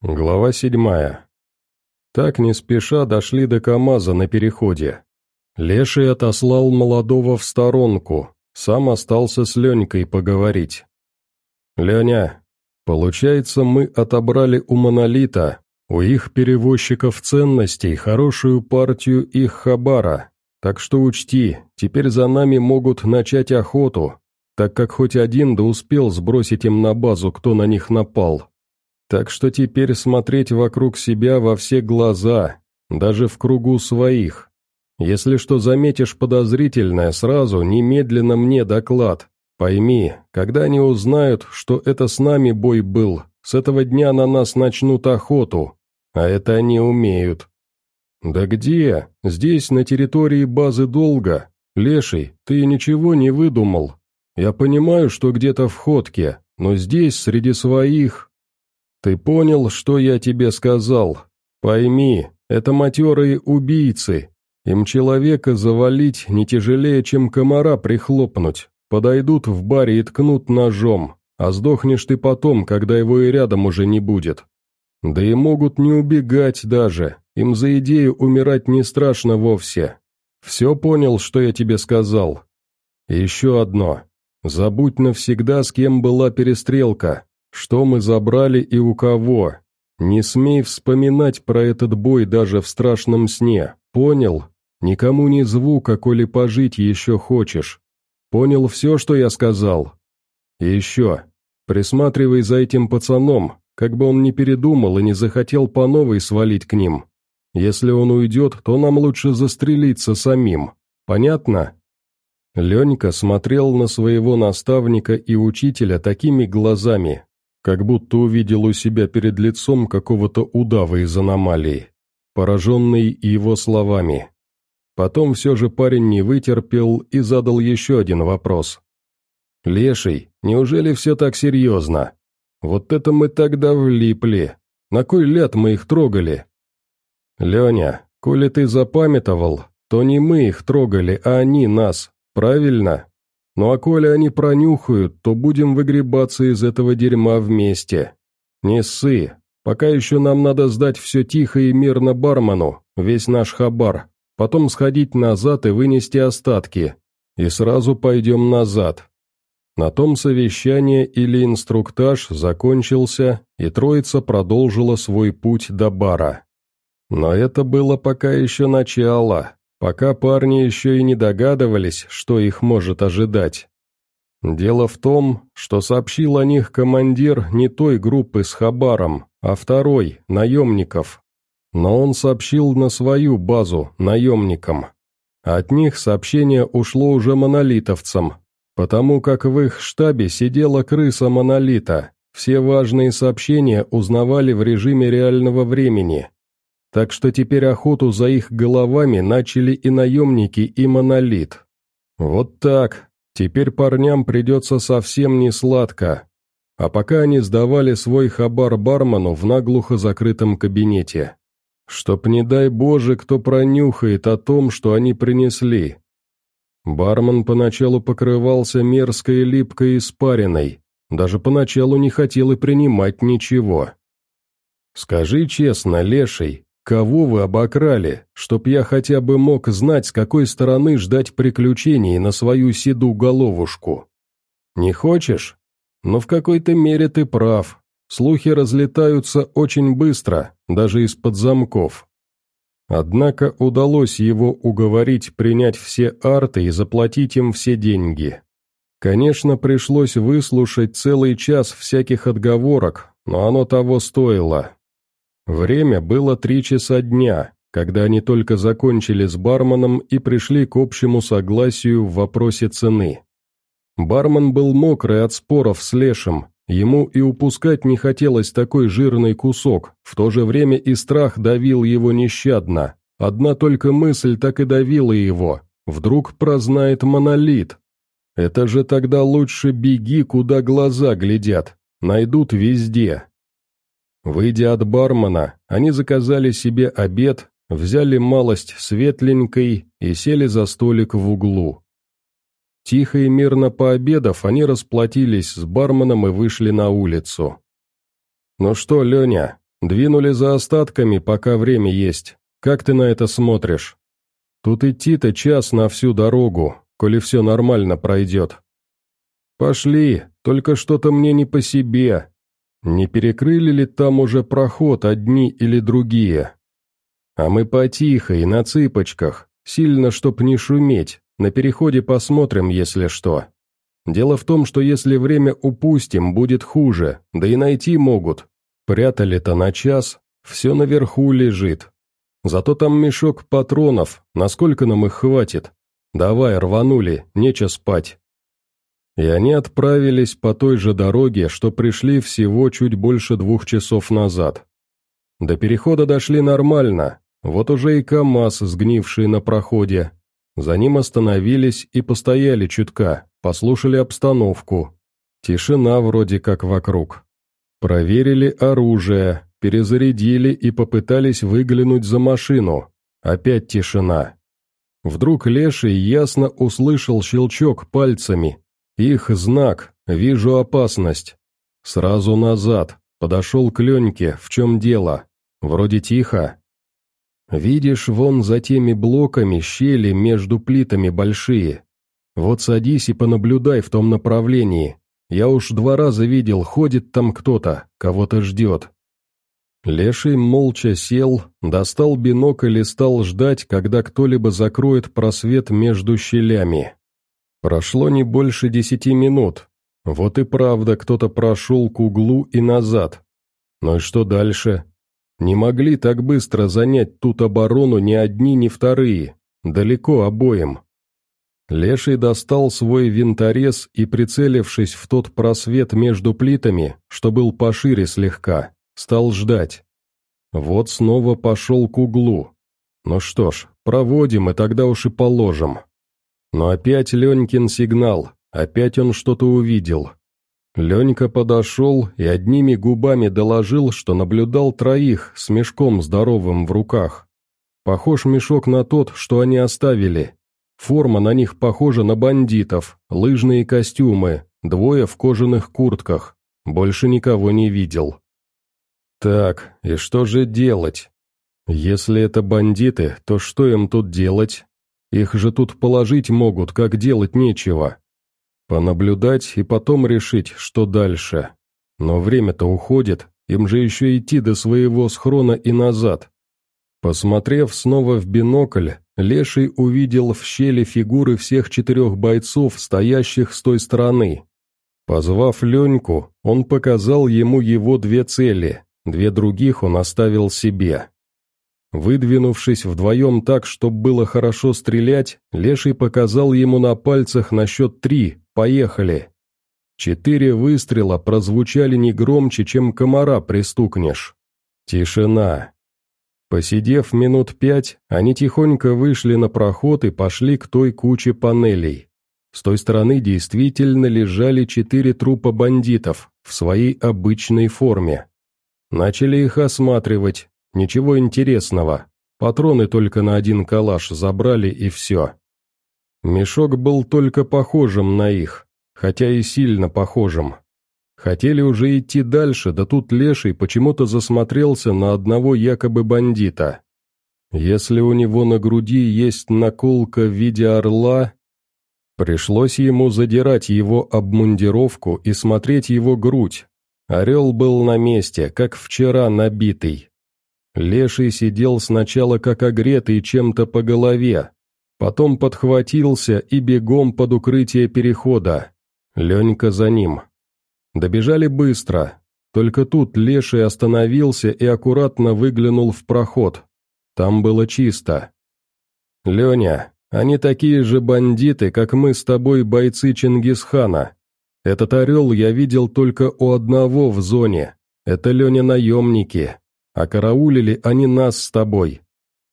Глава седьмая. Так не спеша дошли до КамАЗа на переходе. Леший отослал молодого в сторонку, сам остался с Ленькой поговорить. «Леня, получается, мы отобрали у «Монолита», у их перевозчиков ценностей, хорошую партию их хабара, так что учти, теперь за нами могут начать охоту, так как хоть один да успел сбросить им на базу, кто на них напал». Так что теперь смотреть вокруг себя во все глаза, даже в кругу своих. Если что заметишь подозрительное, сразу, немедленно мне доклад. Пойми, когда они узнают, что это с нами бой был, с этого дня на нас начнут охоту, а это они умеют. «Да где? Здесь, на территории базы Долга. Леший, ты ничего не выдумал. Я понимаю, что где-то в ходке, но здесь, среди своих, «Ты понял, что я тебе сказал? Пойми, это матерые убийцы. Им человека завалить не тяжелее, чем комара прихлопнуть. Подойдут в баре и ткнут ножом, а сдохнешь ты потом, когда его и рядом уже не будет. Да и могут не убегать даже, им за идею умирать не страшно вовсе. Все понял, что я тебе сказал? Еще одно. Забудь навсегда, с кем была перестрелка. Что мы забрали и у кого? Не смей вспоминать про этот бой даже в страшном сне, понял? Никому ни звука, коли пожить еще хочешь. Понял все, что я сказал? И еще, присматривай за этим пацаном, как бы он не передумал и не захотел по новой свалить к ним. Если он уйдет, то нам лучше застрелиться самим. Понятно?» Ленька смотрел на своего наставника и учителя такими глазами, как будто увидел у себя перед лицом какого-то удава из аномалии, пораженный его словами. Потом все же парень не вытерпел и задал еще один вопрос. «Леший, неужели все так серьезно? Вот это мы тогда влипли. На кой ляд мы их трогали?» «Леня, коли ты запамятовал, то не мы их трогали, а они нас, правильно?» Ну а коли они пронюхают, то будем выгребаться из этого дерьма вместе. Не ссы, пока еще нам надо сдать все тихо и мирно бармену, весь наш хабар, потом сходить назад и вынести остатки, и сразу пойдем назад». На том совещание или инструктаж закончился, и троица продолжила свой путь до бара. Но это было пока еще начало пока парни еще и не догадывались, что их может ожидать. Дело в том, что сообщил о них командир не той группы с Хабаром, а второй, наемников. Но он сообщил на свою базу, наемникам. От них сообщение ушло уже монолитовцам, потому как в их штабе сидела крыса монолита. Все важные сообщения узнавали в режиме реального времени, так что теперь охоту за их головами начали и наемники, и монолит. Вот так. Теперь парням придется совсем не сладко. А пока они сдавали свой хабар бармену в наглухо закрытом кабинете. Чтоб, не дай Боже, кто пронюхает о том, что они принесли. Бармен поначалу покрывался мерзкой липкой испариной, даже поначалу не хотел и принимать ничего. «Скажи честно, леший, Кого вы обокрали, чтоб я хотя бы мог знать, с какой стороны ждать приключений на свою седу головушку? Не хочешь? Но в какой-то мере ты прав. Слухи разлетаются очень быстро, даже из-под замков. Однако удалось его уговорить принять все арты и заплатить им все деньги. Конечно, пришлось выслушать целый час всяких отговорок, но оно того стоило. Время было три часа дня, когда они только закончили с барменом и пришли к общему согласию в вопросе цены. Бармен был мокрый от споров с Лешем, ему и упускать не хотелось такой жирный кусок, в то же время и страх давил его нещадно. Одна только мысль так и давила его, вдруг прознает монолит. Это же тогда лучше беги, куда глаза глядят, найдут везде, Выйдя от бармена, они заказали себе обед, взяли малость светленькой и сели за столик в углу. Тихо и мирно пообедав, они расплатились с барменом и вышли на улицу. «Ну что, Леня, двинули за остатками, пока время есть. Как ты на это смотришь?» «Тут идти-то час на всю дорогу, коли все нормально пройдет». «Пошли, только что-то мне не по себе», не перекрыли ли там уже проход одни или другие? А мы потихо и на цыпочках, сильно, чтоб не шуметь, на переходе посмотрим, если что. Дело в том, что если время упустим, будет хуже, да и найти могут. Прятали-то на час, все наверху лежит. Зато там мешок патронов, насколько нам их хватит. Давай, рванули, нече спать и они отправились по той же дороге, что пришли всего чуть больше двух часов назад. До перехода дошли нормально, вот уже и КамАЗ, сгнивший на проходе. За ним остановились и постояли чутка, послушали обстановку. Тишина вроде как вокруг. Проверили оружие, перезарядили и попытались выглянуть за машину. Опять тишина. Вдруг Леший ясно услышал щелчок пальцами их знак, вижу опасность. Сразу назад, подошел к Леньке, в чем дело? Вроде тихо. Видишь, вон за теми блоками щели между плитами большие. Вот садись и понаблюдай в том направлении. Я уж два раза видел, ходит там кто-то, кого-то ждет. Леший молча сел, достал бинокль и стал ждать, когда кто-либо закроет просвет между щелями. Прошло не больше десяти минут. Вот и правда, кто-то прошел к углу и назад. Ну и что дальше? Не могли так быстро занять тут оборону ни одни, ни вторые. Далеко обоим. Леший достал свой винторез и, прицелившись в тот просвет между плитами, что был пошире слегка, стал ждать. Вот снова пошел к углу. Ну что ж, проводим и тогда уж и положим. Но опять Ленькин сигнал, опять он что-то увидел. Ленька подошел и одними губами доложил, что наблюдал троих с мешком здоровым в руках. Похож мешок на тот, что они оставили. Форма на них похожа на бандитов, лыжные костюмы, двое в кожаных куртках. Больше никого не видел. Так, и что же делать? Если это бандиты, то что им тут делать? Их же тут положить могут, как делать нечего. Понаблюдать и потом решить, что дальше. Но время-то уходит, им же еще идти до своего схрона и назад. Посмотрев снова в бинокль, Леший увидел в щели фигуры всех четырех бойцов, стоящих с той стороны. Позвав Леньку, он показал ему его две цели, две других он оставил себе. Выдвинувшись вдвоем так, чтобы было хорошо стрелять, Леший показал ему на пальцах на счет три «Поехали!». Четыре выстрела прозвучали не громче, чем комара пристукнешь. Тишина. Посидев минут пять, они тихонько вышли на проход и пошли к той куче панелей. С той стороны действительно лежали четыре трупа бандитов в своей обычной форме. Начали их осматривать, Ничего интересного. Патроны только на один калаш забрали и все. Мешок был только похожим на их, хотя и сильно похожим. Хотели уже идти дальше, да тут Леший почему-то засмотрелся на одного якобы бандита. Если у него на груди есть наколка в виде орла, пришлось ему задирать его обмундировку и смотреть его грудь. Орел был на месте, как вчера набитый. Леший сидел сначала как огретый чем-то по голове, потом подхватился и бегом под укрытие перехода. Ленька за ним. Добежали быстро, только тут Леший остановился и аккуратно выглянул в проход. Там было чисто. «Леня, они такие же бандиты, как мы с тобой бойцы Чингисхана. Этот орел я видел только у одного в зоне. Это Леня наемники а караулили они нас с тобой.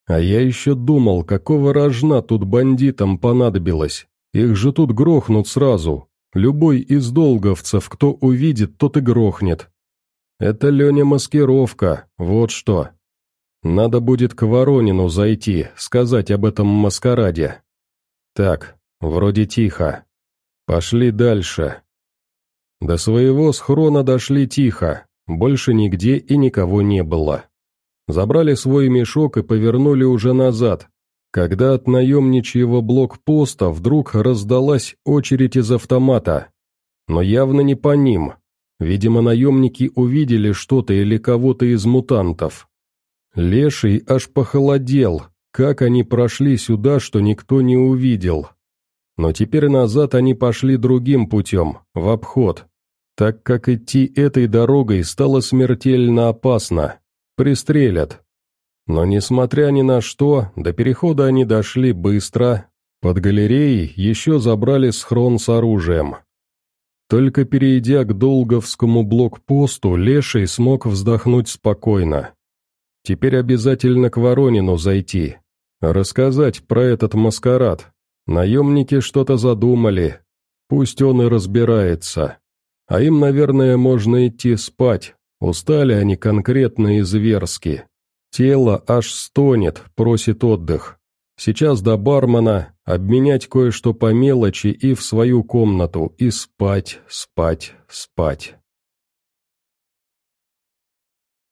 А я еще думал, какого рожна тут бандитам понадобилось. Их же тут грохнут сразу. Любой из долговцев, кто увидит, тот и грохнет. Это Леня маскировка, вот что. Надо будет к Воронину зайти, сказать об этом маскараде. Так, вроде тихо. Пошли дальше. До своего схрона дошли тихо, больше нигде и никого не было. Забрали свой мешок и повернули уже назад, когда от наемничьего блокпоста вдруг раздалась очередь из автомата. Но явно не по ним. Видимо, наемники увидели что-то или кого-то из мутантов. Леший аж похолодел, как они прошли сюда, что никто не увидел. Но теперь назад они пошли другим путем, в обход, так как идти этой дорогой стало смертельно опасно. Пристрелят. Но несмотря ни на что, до перехода они дошли быстро. Под галереей еще забрали схрон с оружием. Только перейдя к долговскому блокпосту, Леший смог вздохнуть спокойно. Теперь обязательно к Воронину зайти. Рассказать про этот маскарад. Наемники что-то задумали. Пусть он и разбирается. А им, наверное, можно идти спать. Устали они конкретно и зверски. Тело аж стонет, просит отдых. Сейчас до бармена, обменять кое-что по мелочи и в свою комнату, и спать, спать, спать.